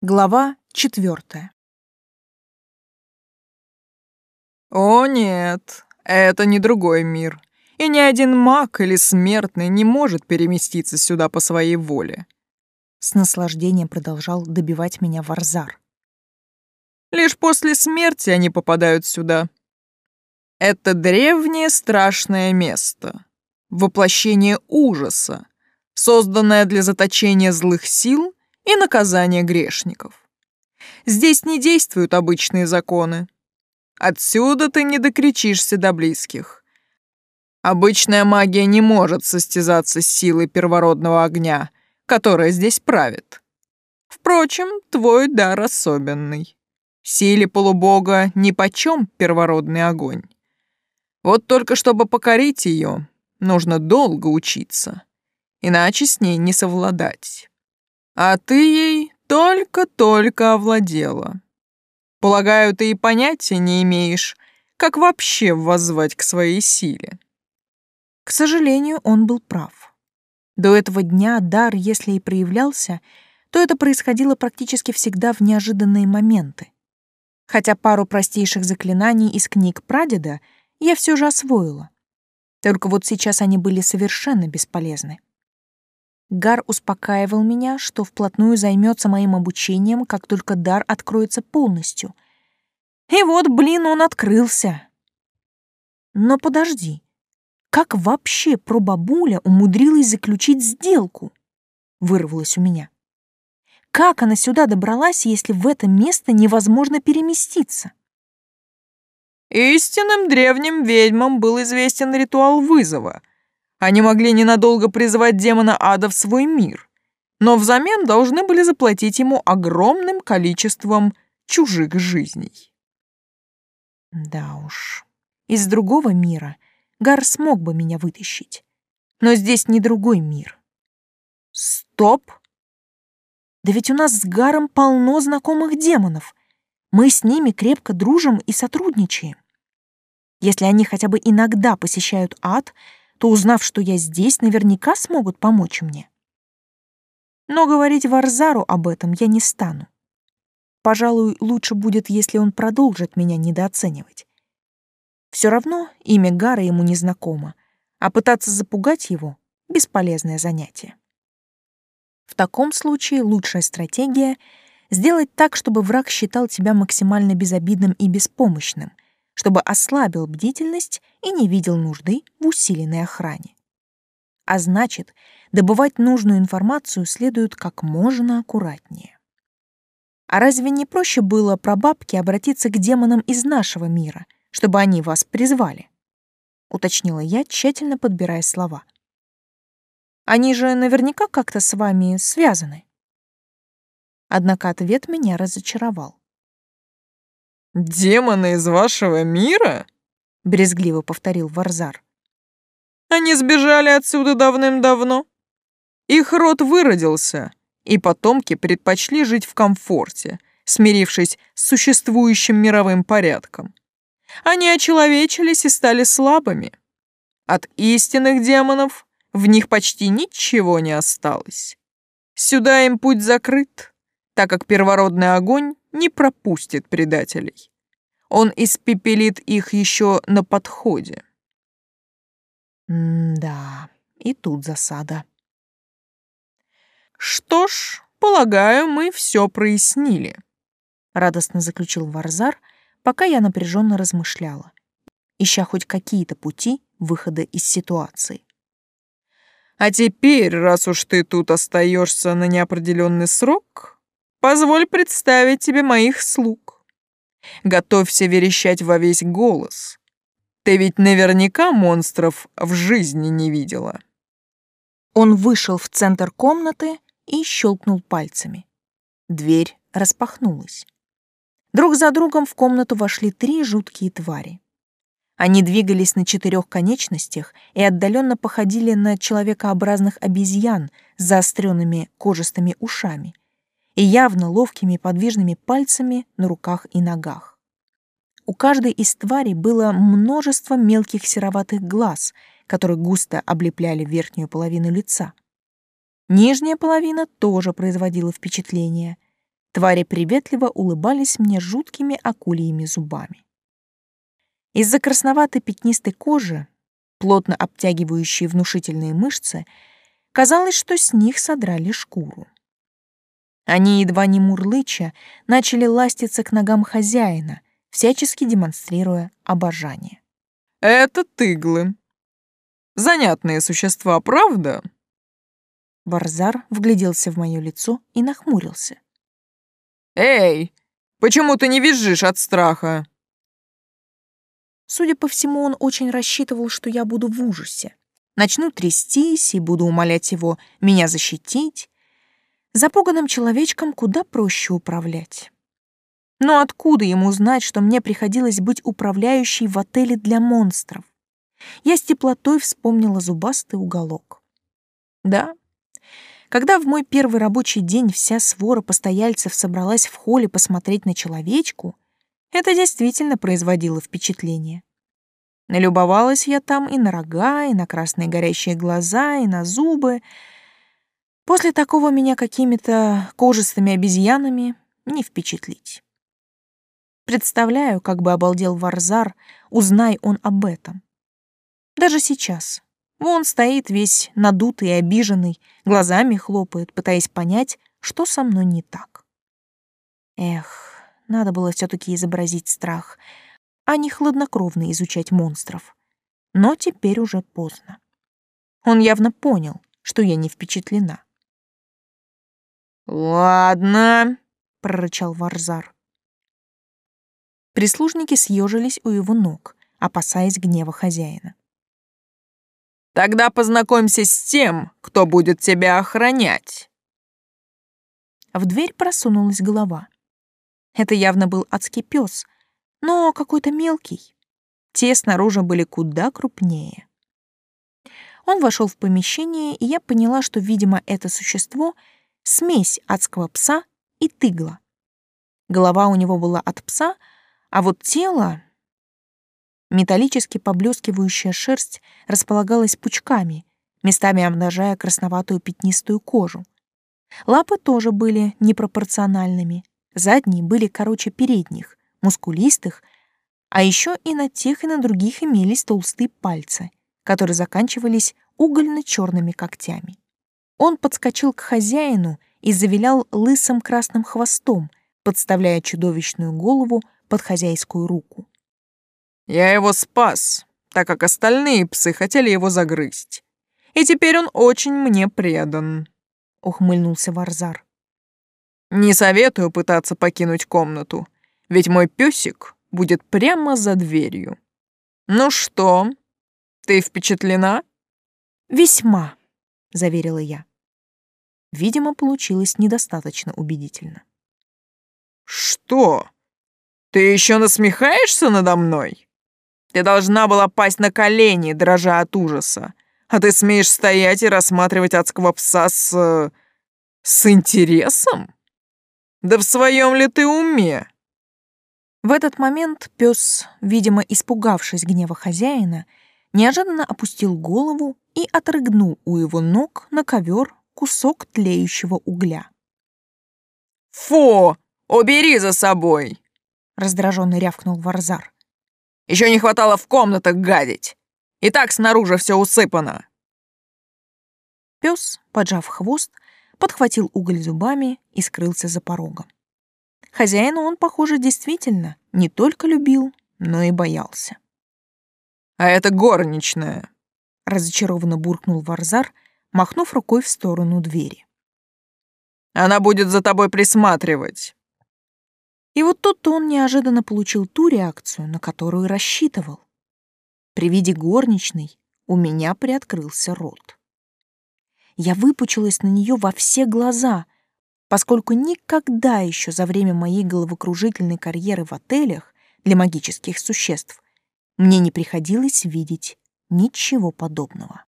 Глава четвертая. О нет, это не другой мир, и ни один маг или смертный не может переместиться сюда по своей воле. С наслаждением продолжал добивать меня Варзар. Лишь после смерти они попадают сюда. Это древнее страшное место, воплощение ужаса, созданное для заточения злых сил и наказание грешников. Здесь не действуют обычные законы. Отсюда ты не докричишься до близких. Обычная магия не может состязаться с силой первородного огня, которая здесь правит. Впрочем, твой дар особенный. Силе полубога нипочем первородный огонь. Вот только чтобы покорить ее, нужно долго учиться, иначе с ней не совладать. А ты ей только-только овладела. Полагаю, ты и понятия не имеешь, как вообще воззвать к своей силе. К сожалению, он был прав. До этого дня дар, если и проявлялся, то это происходило практически всегда в неожиданные моменты. Хотя пару простейших заклинаний из книг прадеда я все же освоила. Только вот сейчас они были совершенно бесполезны. Гар успокаивал меня, что вплотную займется моим обучением, как только дар откроется полностью. И вот, блин, он открылся. Но подожди, как вообще пробабуля умудрилась заключить сделку? Вырвалось у меня. Как она сюда добралась, если в это место невозможно переместиться? Истинным древним ведьмам был известен ритуал вызова, они могли ненадолго призвать демона ада в свой мир, но взамен должны были заплатить ему огромным количеством чужих жизней. Да уж, из другого мира Гар смог бы меня вытащить. Но здесь не другой мир. Стоп! Да ведь у нас с Гаром полно знакомых демонов. Мы с ними крепко дружим и сотрудничаем. Если они хотя бы иногда посещают ад, то, узнав, что я здесь, наверняка смогут помочь мне. Но говорить Варзару об этом я не стану. Пожалуй, лучше будет, если он продолжит меня недооценивать. Все равно имя Гара ему не знакомо, а пытаться запугать его — бесполезное занятие. В таком случае лучшая стратегия — сделать так, чтобы враг считал тебя максимально безобидным и беспомощным — чтобы ослабил бдительность и не видел нужды в усиленной охране. А значит, добывать нужную информацию следует как можно аккуратнее. А разве не проще было про бабки обратиться к демонам из нашего мира, чтобы они вас призвали? Уточнила я, тщательно подбирая слова. Они же наверняка как-то с вами связаны. Однако ответ меня разочаровал. «Демоны из вашего мира?» — брезгливо повторил Варзар. «Они сбежали отсюда давным-давно. Их род выродился, и потомки предпочли жить в комфорте, смирившись с существующим мировым порядком. Они очеловечились и стали слабыми. От истинных демонов в них почти ничего не осталось. Сюда им путь закрыт, так как первородный огонь не пропустит предателей. Он испепелит их еще на подходе. М-да, и тут засада. Что ж, полагаю, мы все прояснили. Радостно заключил Варзар, пока я напряженно размышляла, ища хоть какие-то пути выхода из ситуации. А теперь, раз уж ты тут остаешься на неопределенный срок, Позволь представить тебе моих слуг. Готовься верещать во весь голос. Ты ведь наверняка монстров в жизни не видела. Он вышел в центр комнаты и щелкнул пальцами. Дверь распахнулась. Друг за другом в комнату вошли три жуткие твари. Они двигались на четырех конечностях и отдаленно походили на человекообразных обезьян с заостренными кожистыми ушами и явно ловкими подвижными пальцами на руках и ногах. У каждой из тварей было множество мелких сероватых глаз, которые густо облепляли верхнюю половину лица. Нижняя половина тоже производила впечатление. Твари приветливо улыбались мне жуткими акульями зубами. Из-за красноватой пятнистой кожи, плотно обтягивающей внушительные мышцы, казалось, что с них содрали шкуру. Они, едва не мурлыча, начали ластиться к ногам хозяина, всячески демонстрируя обожание. «Это тыглы. Занятные существа, правда?» Варзар вгляделся в мое лицо и нахмурился. «Эй, почему ты не визжишь от страха?» Судя по всему, он очень рассчитывал, что я буду в ужасе. Начну трястись и буду умолять его меня защитить. Запуганным человечком куда проще управлять. Но откуда ему знать, что мне приходилось быть управляющей в отеле для монстров? Я с теплотой вспомнила зубастый уголок. Да, когда в мой первый рабочий день вся свора постояльцев собралась в холле посмотреть на человечку, это действительно производило впечатление. Налюбовалась я там и на рога, и на красные горящие глаза, и на зубы. После такого меня какими-то кожистыми обезьянами не впечатлить. Представляю, как бы обалдел Варзар, узнай он об этом. Даже сейчас, Вон стоит весь надутый и обиженный, глазами хлопает, пытаясь понять, что со мной не так. Эх, надо было все таки изобразить страх, а не хладнокровно изучать монстров. Но теперь уже поздно. Он явно понял, что я не впечатлена. «Ладно», — прорычал Варзар. Прислужники съежились у его ног, опасаясь гнева хозяина. Тогда познакомься с тем, кто будет тебя охранять. В дверь просунулась голова. Это явно был адский пес, но какой-то мелкий. Те снаружи были куда крупнее. Он вошел в помещение, и я поняла, что, видимо, это существо — смесь адского пса и тыгла. Голова у него была от пса, а вот тело Металлически поблескивающая шерсть располагалась пучками, местами обнажая красноватую пятнистую кожу. Лапы тоже были непропорциональными. Задние были короче передних, мускулистых, а еще и на тех, и на других имелись толстые пальцы, которые заканчивались угольно-черными когтями. Он подскочил к хозяину и завилял лысым красным хвостом, подставляя чудовищную голову под хозяйскую руку. Я его спас, так как остальные псы хотели его загрызть. И теперь он очень мне предан», — ухмыльнулся Варзар. «Не советую пытаться покинуть комнату, ведь мой песик будет прямо за дверью. Ну что, ты впечатлена?» «Весьма», — заверила я. Видимо, получилось недостаточно убедительно. «Что? Ты еще насмехаешься надо мной?» Ты должна была пасть на колени, дрожа от ужаса. А ты смеешь стоять и рассматривать адского пса с... с интересом? Да в своем ли ты уме? В этот момент пес, видимо, испугавшись гнева хозяина, неожиданно опустил голову и отрыгнул у его ног на ковер кусок тлеющего угля. «Фу! Убери за собой!» — раздраженно рявкнул Варзар. Еще не хватало в комнатах гадить. И так снаружи все усыпано. Пес, поджав хвост, подхватил уголь зубами и скрылся за порогом. Хозяина он, похоже, действительно не только любил, но и боялся. «А это горничная», — разочарованно буркнул Варзар, махнув рукой в сторону двери. «Она будет за тобой присматривать. И вот тут-то он неожиданно получил ту реакцию, на которую рассчитывал. При виде горничной у меня приоткрылся рот. Я выпучилась на нее во все глаза, поскольку никогда еще за время моей головокружительной карьеры в отелях для магических существ мне не приходилось видеть ничего подобного.